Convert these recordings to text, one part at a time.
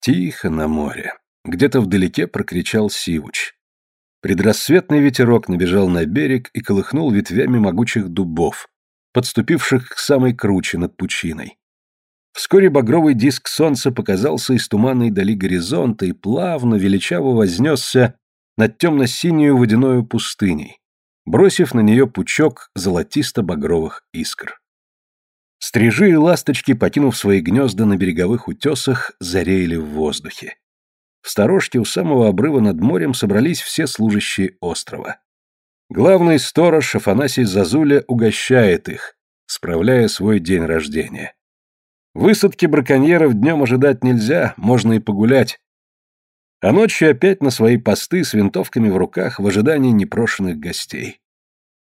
Тихо на море. Где-то вдалеке прокричал Сивуч. Предрассветный ветерок набежал на берег и колыхнул ветвями могучих дубов, подступивших к самой круче над пучиной. Вскоре багровый диск солнца показался из туманной дали горизонта и плавно, величаво вознесся над темно-синюю водяную пустыней, бросив на нее пучок золотисто-багровых искр. Стрижи и ласточки, покинув свои гнезда на береговых утесах, зареяли в воздухе. В сторожке у самого обрыва над морем собрались все служащие острова. Главный сторож Афанасий Зазуля угощает их, справляя свой день рождения. Высадки браконьеров днем ожидать нельзя, можно и погулять. А ночью опять на свои посты с винтовками в руках в ожидании непрошенных гостей.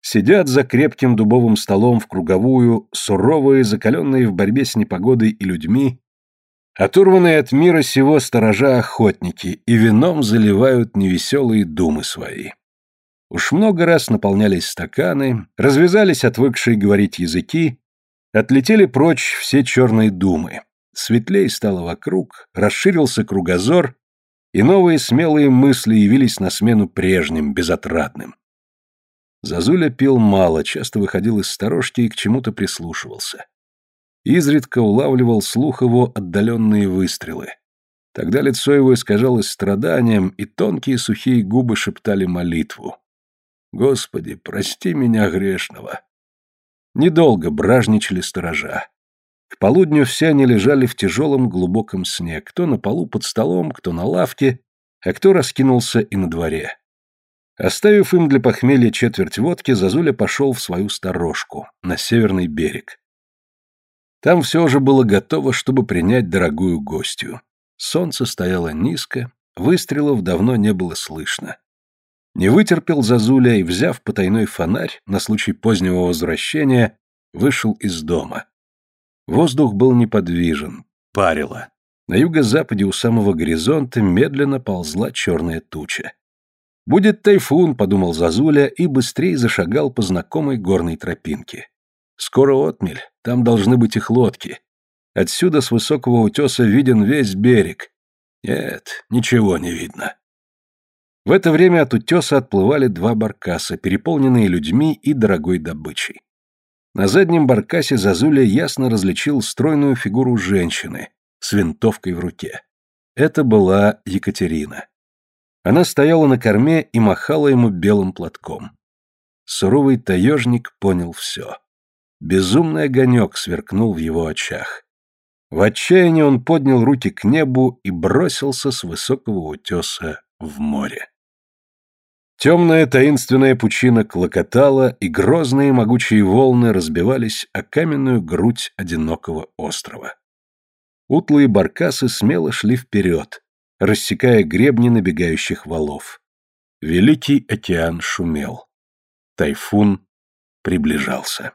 Сидят за крепким дубовым столом в круговую, суровые, закаленные в борьбе с непогодой и людьми, оторванные от мира сего сторожа охотники и вином заливают невеселые думы свои. Уж много раз наполнялись стаканы, развязались отвыкшие говорить языки, Отлетели прочь все черные думы. Светлей стало вокруг, расширился кругозор, и новые смелые мысли явились на смену прежним, безотрадным. Зазуля пил мало, часто выходил из сторожки и к чему-то прислушивался. Изредка улавливал слух его отдаленные выстрелы. Тогда лицо его искажалось страданием, и тонкие сухие губы шептали молитву. «Господи, прости меня грешного!» Недолго бражничали сторожа. К полудню все они лежали в тяжелом глубоком сне, кто на полу под столом, кто на лавке, а кто раскинулся и на дворе. Оставив им для похмелья четверть водки, Зазуля пошел в свою сторожку, на северный берег. Там все уже было готово, чтобы принять дорогую гостью. Солнце стояло низко, выстрелов давно не было слышно. Не вытерпел Зазуля и, взяв потайной фонарь на случай позднего возвращения, вышел из дома. Воздух был неподвижен, парило. На юго-западе у самого горизонта медленно ползла черная туча. «Будет тайфун», — подумал Зазуля и быстрее зашагал по знакомой горной тропинке. «Скоро отмель, там должны быть их лодки. Отсюда с высокого утеса виден весь берег. Нет, ничего не видно». В это время от утеса отплывали два баркаса, переполненные людьми и дорогой добычей. На заднем баркасе Зазуля ясно различил стройную фигуру женщины с винтовкой в руке. Это была Екатерина. Она стояла на корме и махала ему белым платком. Суровый таежник понял все. Безумный огонек сверкнул в его очах. В отчаянии он поднял руки к небу и бросился с высокого утеса в море. Темная таинственная пучина клокотала, и грозные могучие волны разбивались о каменную грудь одинокого острова. Утлые баркасы смело шли вперед, рассекая гребни набегающих валов. Великий океан шумел. Тайфун приближался.